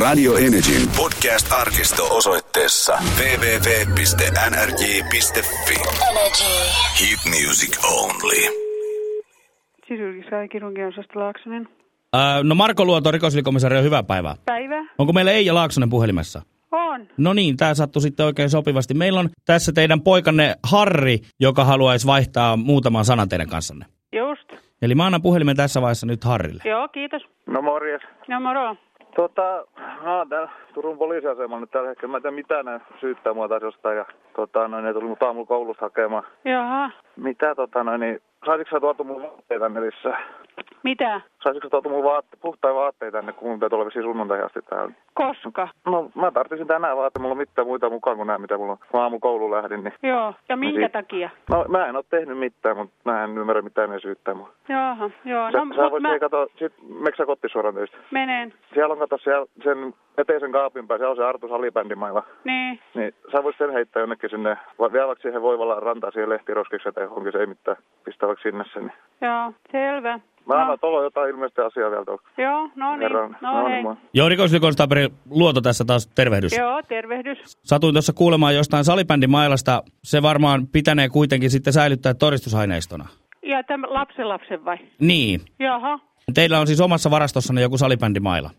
Radio Energyn podcast-arkisto osoitteessa www.nrj.fi. Energy. Hit music only. Sisyrkisää kirurgian osasto Laaksonen. Ää, no Marko Luoto, rikoslikomisario, hyvää päivää. Päivä. Onko meillä Eija Laaksonen puhelimessa? On. No niin, tämä sattui sitten oikein sopivasti. Meillä on tässä teidän poikanne Harri, joka haluaisi vaihtaa muutaman sanan teidän kanssanne. Just. Eli mä annan puhelimen tässä vaiheessa nyt Harrille. Joo, kiitos. No morjes. No moro. Tota, oon täällä Turun poliisiasemalla nyt tällä hetkellä. Mä en tiedä mitä ne syyttää mua taas jostain. Ja tota, noin, ne tuli mut aamulla koulusta hakemaan. Jaha. Mitä tota noin, niin saisitko sä tuotu mun vaatteita tänne lisää? Mitä? Saisitko sä tuotu mun vaatte, puhtain vaatteita tänne, kun mun pitää tulla vissiin sunnuntai asti täällä? Koska? No mä tarvitsin tänään vaatteita, mulla on mitään muita mukaan kuin nämä, mitä mulla on. Kun aamu kouluun lähdin, niin... Joo. Ja minkä sit- takia? No mä en oo tehnyt mitään, mutta mä en ymmärrä mitään ne syyttää mua. Jaha. Joo. Sä, No, sä voit mä kato, sit meksä kotti suoraan töistä. menen. Siellä on kato siellä, sen eteisen kaapin päässä, on se Artu Salibändimailla. Niin. Niin, sä voisit sen heittää jonnekin sinne, vai vielä vaikka siihen Voivalaan rantaan siihen lehtiroskiksi tai johonkin, se ei mitään, pistää vaikka sinne sen. Niin. Joo. Selvä. Mä No. annan tuolla jotain ilmeistä asiaa vielä tuolla. Joo. No niin. Herran. No hei. moi. Joo, rikoslikomisario Luoto tässä taas tervehdys. Joo, tervehdys. Satuin tuossa kuulemaan jostain salibändimailasta. Se varmaan pitänee kuitenkin sitten säilyttää todistusaineistona. Ja tämä lapsenlapsen vai? Niin. Jaha. Teillä on siis omassa varastossanne joku salibändimaila.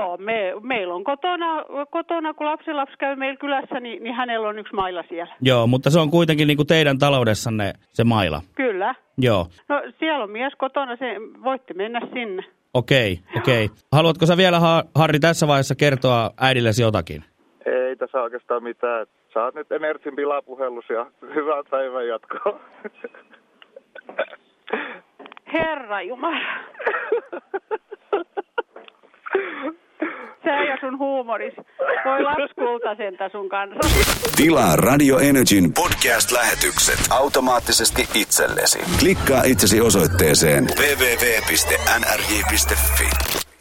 Joo, me, meillä on kotona, kotona, kun lapsenlapsi käy meillä kylässä, niin, niin hänellä on yksi mailla siellä. Joo, mutta se on kuitenkin niin kuin teidän taloudessanne se maila. Kyllä. Joo. No siellä on mies kotona, se, voitte mennä sinne. Okei, okei. Haluatko sä vielä, Ha- Harri, tässä vaiheessa kertoa äidillesi jotakin? Ei tässä oikeastaan mitään. Sä oot nyt Energin pilapuhellus ja hyvää päivän jatkoa. Herra Jumala. Sä ja sun huumoris. Voi lapskulta sentä sun kanssa. Tilaa Radio Energyn podcast-lähetykset automaattisesti itsellesi. Klikkaa itsesi osoitteeseen www.nrj.fi.